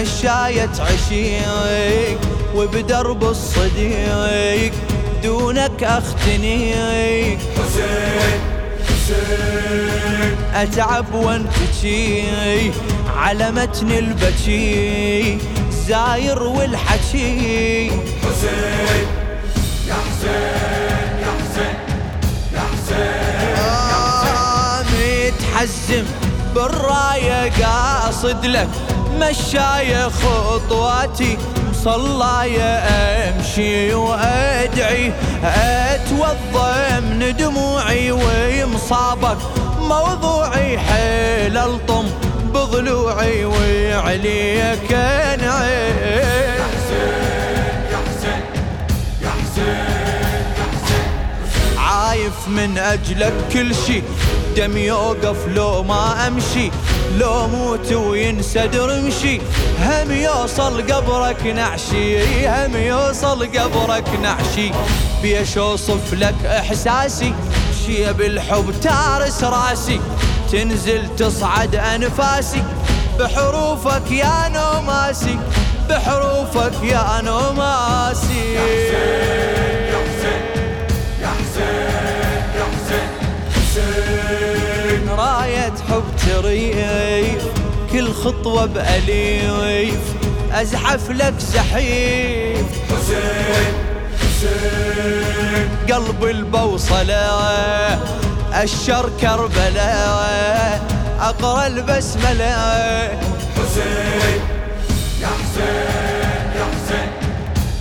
مشاية عشيق وبدرب الصديق دونك اختنيك حسين حسين أتعب وانتشي على متن البكي زاير والحكي. حسين يا حسين يا حسين يا حسين آه متحزم بالراية قاصد لك مشاية خطواتي مصلاية أمشي وأدعي. اتوضى من دموعي ومصابك. موضوعي حيل ألطم بضلوعي وعليك انعي عايف من أجلك كل شي. دم يوقف لو ما أمشي. لو موت وينسد رمشي هم يوصل قبرك نعشي هم يوصل قبرك نعشي. بيش أوصف لك إحساسي شي بالحب تارس رأسي. تنزل تصعد أنفاسي بحروفك يا نوماسي بحروفك يا نوماسي. حب تريف كل خطوة بأليف أزحف لك زحيف. حسين حسين قلب البوصلة الشر كربلاء أقرأ البسملة. حسين يا حسين يا حسين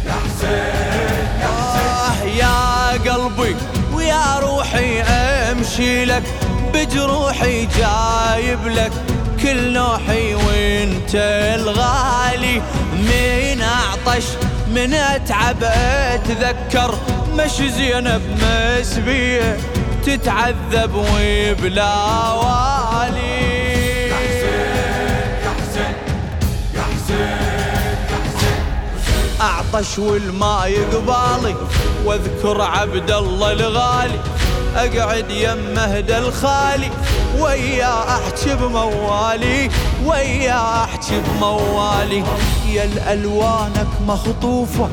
يا حسين آه يا قلبي ويا روحي أمشي لك. بجروحي جايب لك كل نوحي وانت الغالي. من أعطش؟ من أتعب؟ أتذكر مش زينب مسبية تتعذب وبلا والي. أعطش والما يقبالي وأذكر عبد الله الغالي. أقعد يم مهد الخالي ويا احكي بموالي ويا احكي بموالي يا الألوانك مخطوفة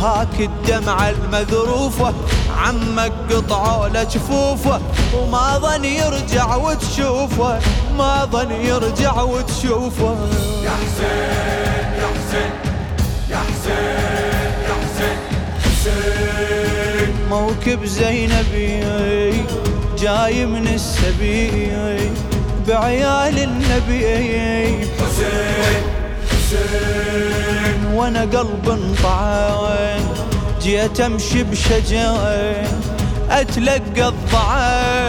هاك الدمعة المذروفة عمك قطعوا له جفوفة. وما ظن يرجع وتشوفه ما ظن يرجع وتشوفه. يا حسين. موكب زينبي جاي من السبي بعيال النبي. حسين حسين وأنا قلب انطعن جيت أمشي بشجن أتلقى الضعن.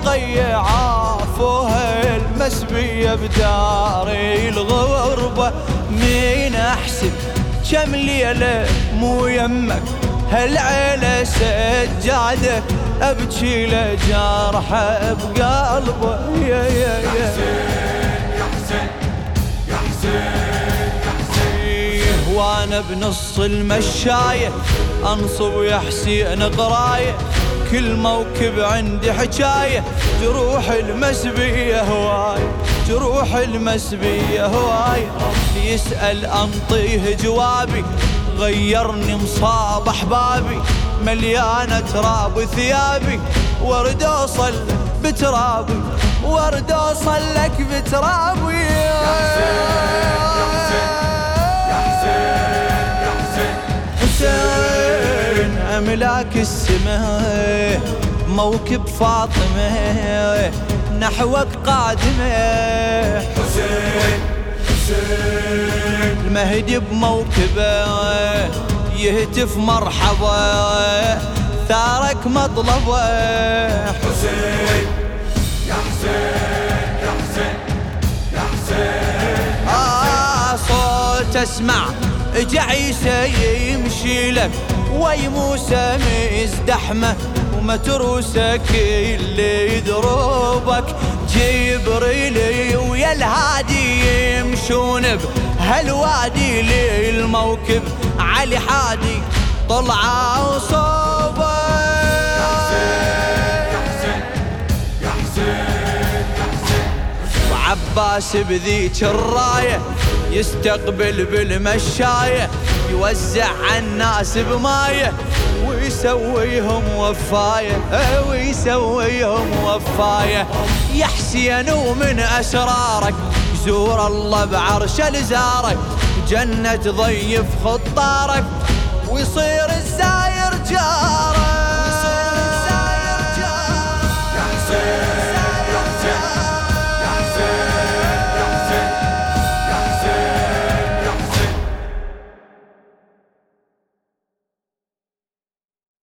يا رقية عافوها المسبية بداري الغربة. مين أحسب كم ليلة مو يمك؟ هالعيلة سجادة أبكي له جارحه بقلبه يا يا يا يا. حسين يا حسين وأنا بنص المشاية أنصب يا حسين قراية كل موكب عندي حكاية جروح المسبية هواية جروح المسبية هواية ربي يسأل انطيه جوابي غيرني مصاب أحبابي. مليانة تراب ثيابي ورد أوصل بترابي ورد أوصل لك بترابي. يا حسين يا أملاك السماء موكب فاطمة نحوك قادمة. حسين حسين المهدي بموكبة يهتف مرحبا. ثارك مطلبة. حسين يا حسين يا حسين يا حسين آه صوت أسمع اجا عيسى يمشي لك. وي موسى مزدحمه ومتروسك اللي يدروبك. جبريل ويا الهادي يمشون بهالوادي للموكب. علي حادي طلعوا صوبه وعباس بذيك الراية يستقبل بالمشاية. يوزع على الناس بمايه ويسويهم وفاية ويسويهم وفاية. يا حسين ومن أسرارك زور الله بعرش لزارك جنة ضيف خطارك ويصير